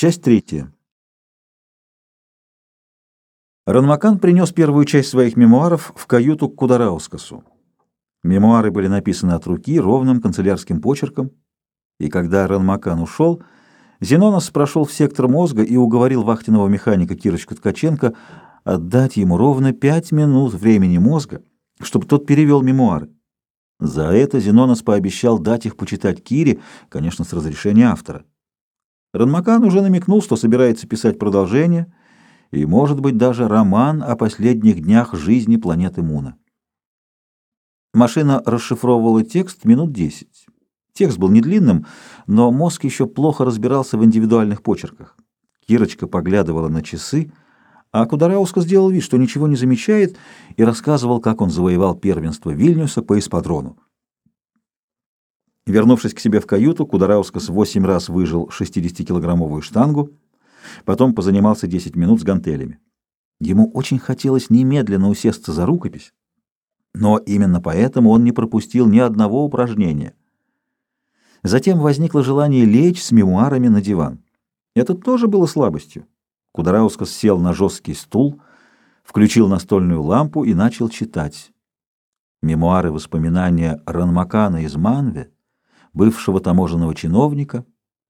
Часть третья. Ранмакан принес первую часть своих мемуаров в каюту к Кудараускасу. Мемуары были написаны от руки ровным канцелярским почерком, и когда Ранмакан ушел, Зенонос прошел в сектор мозга и уговорил вахтенного механика Кирочку Ткаченко отдать ему ровно пять минут времени мозга, чтобы тот перевел мемуары. За это Зенонос пообещал дать их почитать Кире, конечно, с разрешения автора. Ранмакан уже намекнул, что собирается писать продолжение и, может быть, даже роман о последних днях жизни планеты Муна. Машина расшифровывала текст минут десять. Текст был не длинным, но мозг еще плохо разбирался в индивидуальных почерках. Кирочка поглядывала на часы, а Кударауско сделал вид, что ничего не замечает, и рассказывал, как он завоевал первенство Вильнюса по эспадрону. Вернувшись к себе в каюту, Кудараускас восемь раз выжил 60-килограммовую штангу, потом позанимался 10 минут с гантелями. Ему очень хотелось немедленно усесться за рукопись, но именно поэтому он не пропустил ни одного упражнения. Затем возникло желание лечь с мемуарами на диван. Это тоже было слабостью. Кудараускас сел на жесткий стул, включил настольную лампу и начал читать. Мемуары воспоминания Ранмакана из Манве, бывшего таможенного чиновника,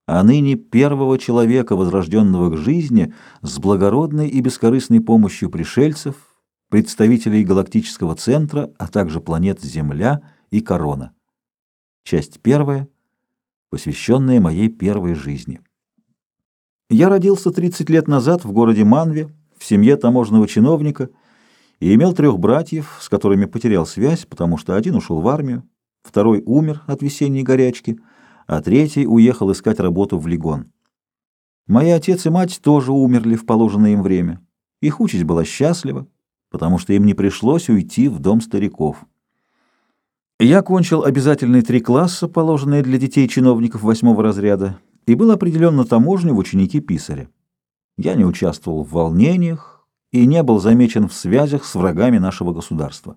а ныне первого человека, возрожденного к жизни, с благородной и бескорыстной помощью пришельцев, представителей галактического центра, а также планет Земля и Корона. Часть первая, посвященная моей первой жизни. Я родился 30 лет назад в городе Манве, в семье таможенного чиновника, и имел трех братьев, с которыми потерял связь, потому что один ушел в армию, второй умер от весенней горячки, а третий уехал искать работу в Легон. Мои отец и мать тоже умерли в положенное им время. Их участь была счастлива, потому что им не пришлось уйти в дом стариков. Я кончил обязательные три класса, положенные для детей чиновников восьмого разряда, и был определен на таможню в ученики писаря. Я не участвовал в волнениях и не был замечен в связях с врагами нашего государства.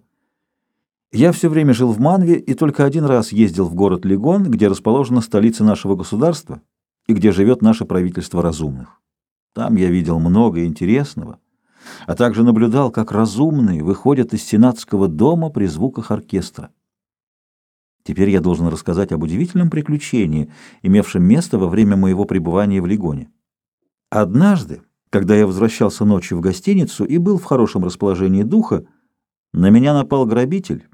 Я все время жил в Манве и только один раз ездил в город Легон, где расположена столица нашего государства и где живет наше правительство разумных. Там я видел много интересного, а также наблюдал, как разумные выходят из сенатского дома при звуках оркестра. Теперь я должен рассказать об удивительном приключении, имевшем место во время моего пребывания в Легоне. Однажды, когда я возвращался ночью в гостиницу и был в хорошем расположении духа, на меня напал грабитель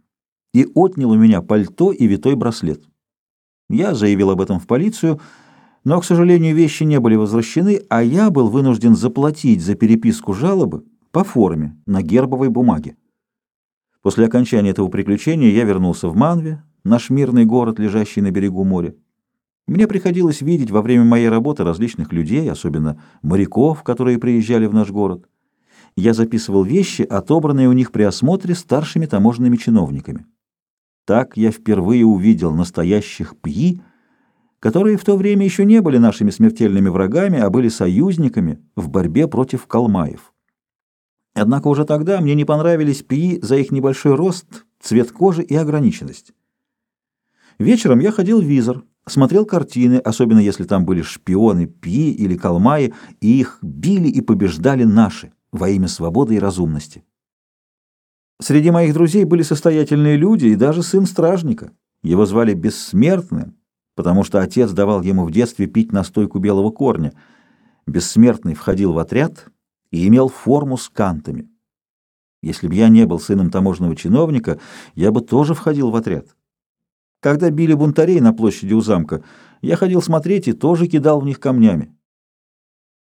и отнял у меня пальто и витой браслет. Я заявил об этом в полицию, но, к сожалению, вещи не были возвращены, а я был вынужден заплатить за переписку жалобы по форме на гербовой бумаге. После окончания этого приключения я вернулся в Манве, наш мирный город, лежащий на берегу моря. Мне приходилось видеть во время моей работы различных людей, особенно моряков, которые приезжали в наш город. Я записывал вещи, отобранные у них при осмотре старшими таможенными чиновниками. Так я впервые увидел настоящих пьи, которые в то время еще не были нашими смертельными врагами, а были союзниками в борьбе против калмаев. Однако уже тогда мне не понравились пьи за их небольшой рост, цвет кожи и ограниченность. Вечером я ходил в визор, смотрел картины, особенно если там были шпионы Пи или Калмаи, и их били и побеждали наши во имя свободы и разумности. Среди моих друзей были состоятельные люди и даже сын стражника. Его звали Бессмертным, потому что отец давал ему в детстве пить настойку белого корня. Бессмертный входил в отряд и имел форму с кантами. Если бы я не был сыном таможенного чиновника, я бы тоже входил в отряд. Когда били бунтарей на площади у замка, я ходил смотреть и тоже кидал в них камнями.